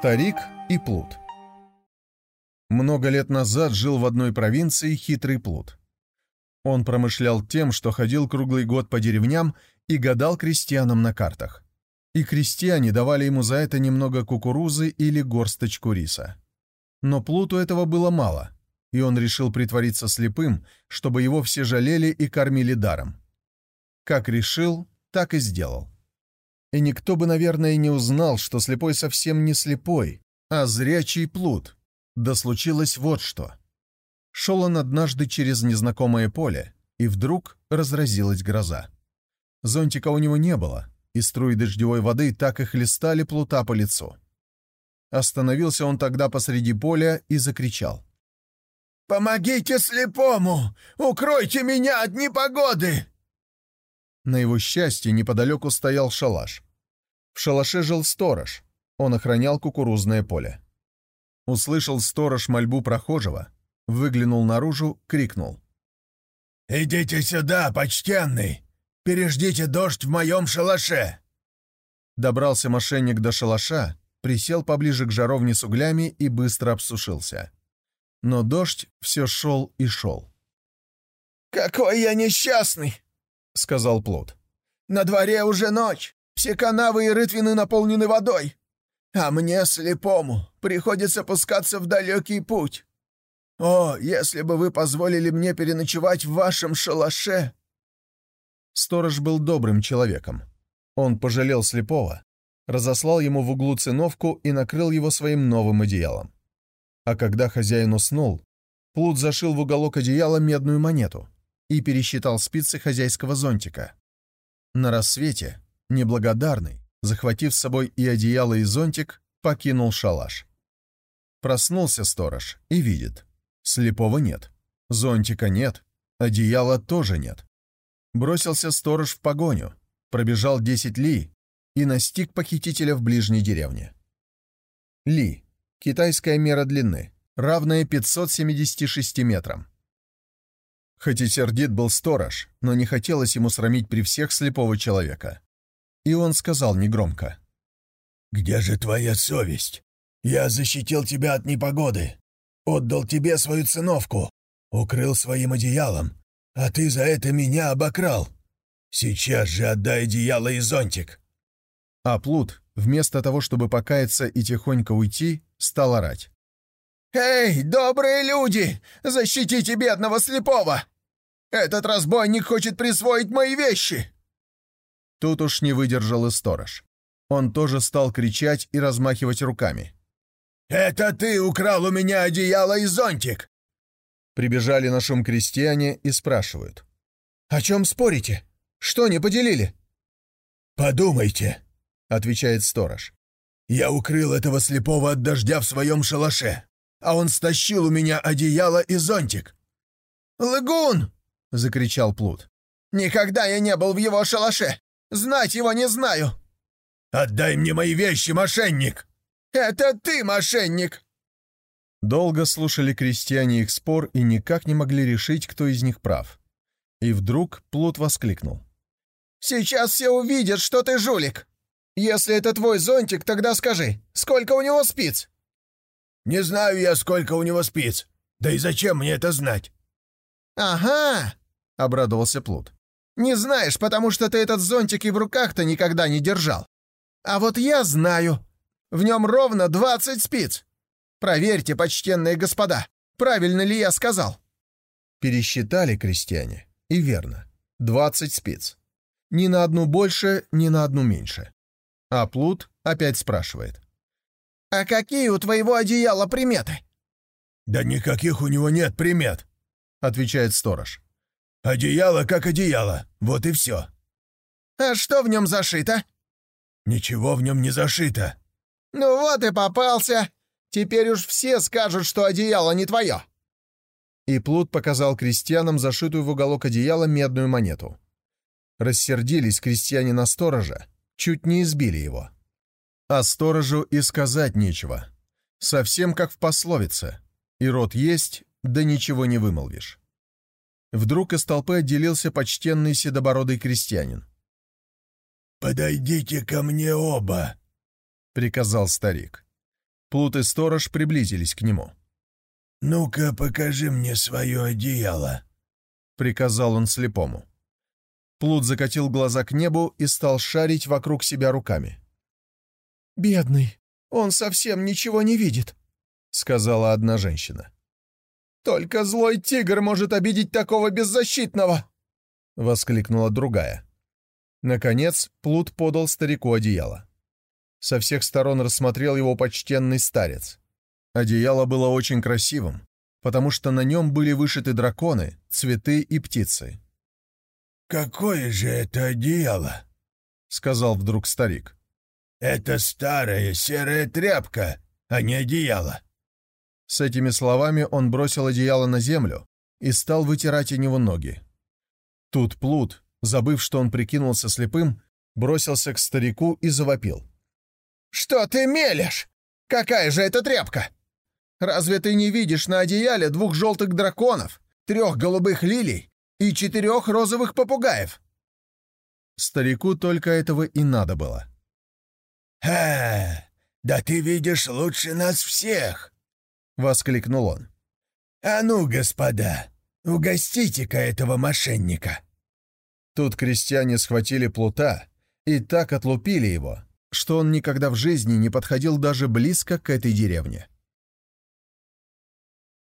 Старик и Плут Много лет назад жил в одной провинции хитрый Плут. Он промышлял тем, что ходил круглый год по деревням и гадал крестьянам на картах. И крестьяне давали ему за это немного кукурузы или горсточку риса. Но Плуту этого было мало, и он решил притвориться слепым, чтобы его все жалели и кормили даром. Как решил, так и сделал. И никто бы, наверное, не узнал, что слепой совсем не слепой, а зрячий плут. Да случилось вот что. Шел он однажды через незнакомое поле, и вдруг разразилась гроза. Зонтика у него не было, и струи дождевой воды так и хлестали плута по лицу. Остановился он тогда посреди поля и закричал. «Помогите слепому! Укройте меня от непогоды!» На его счастье неподалеку стоял шалаш. В шалаше жил сторож. Он охранял кукурузное поле. Услышал сторож мольбу прохожего, выглянул наружу, крикнул. «Идите сюда, почтенный! Переждите дождь в моем шалаше!» Добрался мошенник до шалаша, присел поближе к жаровне с углями и быстро обсушился. Но дождь все шел и шел. «Какой я несчастный!» — сказал Плут. «На дворе уже ночь, все канавы и рытвины наполнены водой, а мне, слепому, приходится пускаться в далекий путь. О, если бы вы позволили мне переночевать в вашем шалаше!» Сторож был добрым человеком. Он пожалел слепого, разослал ему в углу циновку и накрыл его своим новым одеялом. А когда хозяин уснул, Плут зашил в уголок одеяла медную монету — и пересчитал спицы хозяйского зонтика. На рассвете, неблагодарный, захватив с собой и одеяло, и зонтик, покинул шалаш. Проснулся сторож и видит. Слепого нет, зонтика нет, одеяла тоже нет. Бросился сторож в погоню, пробежал 10 ли и настиг похитителя в ближней деревне. Ли — китайская мера длины, равная 576 метрам. Хоть и сердит был сторож, но не хотелось ему срамить при всех слепого человека. И он сказал негромко. «Где же твоя совесть? Я защитил тебя от непогоды, отдал тебе свою циновку, укрыл своим одеялом, а ты за это меня обокрал. Сейчас же отдай одеяло и зонтик». А Плут, вместо того, чтобы покаяться и тихонько уйти, стал орать. «Эй, добрые люди! Защитите бедного слепого! Этот разбойник хочет присвоить мои вещи!» Тут уж не выдержал и сторож. Он тоже стал кричать и размахивать руками. «Это ты украл у меня одеяло и зонтик!» Прибежали на шум крестьяне и спрашивают. «О чем спорите? Что не поделили?» «Подумайте», — отвечает сторож. «Я укрыл этого слепого от дождя в своем шалаше, а он стащил у меня одеяло и зонтик». «Лгун!» — закричал Плут. «Никогда я не был в его шалаше! Знать его не знаю!» «Отдай мне мои вещи, мошенник!» «Это ты, мошенник!» Долго слушали крестьяне их спор и никак не могли решить, кто из них прав. И вдруг Плут воскликнул. «Сейчас все увидят, что ты жулик! Если это твой зонтик, тогда скажи, сколько у него спиц?» «Не знаю я, сколько у него спиц. Да и зачем мне это знать?» «Ага!» — обрадовался Плут. «Не знаешь, потому что ты этот зонтик и в руках-то никогда не держал. А вот я знаю. В нем ровно двадцать спиц. Проверьте, почтенные господа, правильно ли я сказал?» Пересчитали крестьяне, и верно. Двадцать спиц. Ни на одну больше, ни на одну меньше. А Плут опять спрашивает. «А какие у твоего одеяла приметы?» «Да никаких у него нет примет», — отвечает сторож. «Одеяло как одеяло, вот и все». «А что в нем зашито?» «Ничего в нем не зашито». «Ну вот и попался. Теперь уж все скажут, что одеяло не твое». И Плут показал крестьянам зашитую в уголок одеяла медную монету. Рассердились крестьяне на сторожа, чуть не избили его. А сторожу и сказать нечего. Совсем как в пословице. И рот есть, да ничего не вымолвишь. Вдруг из толпы отделился почтенный седобородый крестьянин. «Подойдите ко мне оба», — приказал старик. Плут и сторож приблизились к нему. «Ну-ка, покажи мне свое одеяло», — приказал он слепому. Плут закатил глаза к небу и стал шарить вокруг себя руками. «Бедный, он совсем ничего не видит», — сказала одна женщина. «Только злой тигр может обидеть такого беззащитного!» — воскликнула другая. Наконец, Плут подал старику одеяло. Со всех сторон рассмотрел его почтенный старец. Одеяло было очень красивым, потому что на нем были вышиты драконы, цветы и птицы. «Какое же это одеяло?» — сказал вдруг старик. «Это старая серая тряпка, а не одеяло». С этими словами он бросил одеяло на землю и стал вытирать о него ноги. Тут Плут, забыв, что он прикинулся слепым, бросился к старику и завопил. «Что ты мелешь? Какая же это тряпка? Разве ты не видишь на одеяле двух желтых драконов, трех голубых лилий и четырех розовых попугаев?» Старику только этого и надо было. «Ха! Да ты видишь лучше нас всех!» — воскликнул он. «А ну, господа, угостите-ка этого мошенника!» Тут крестьяне схватили плута и так отлупили его, что он никогда в жизни не подходил даже близко к этой деревне.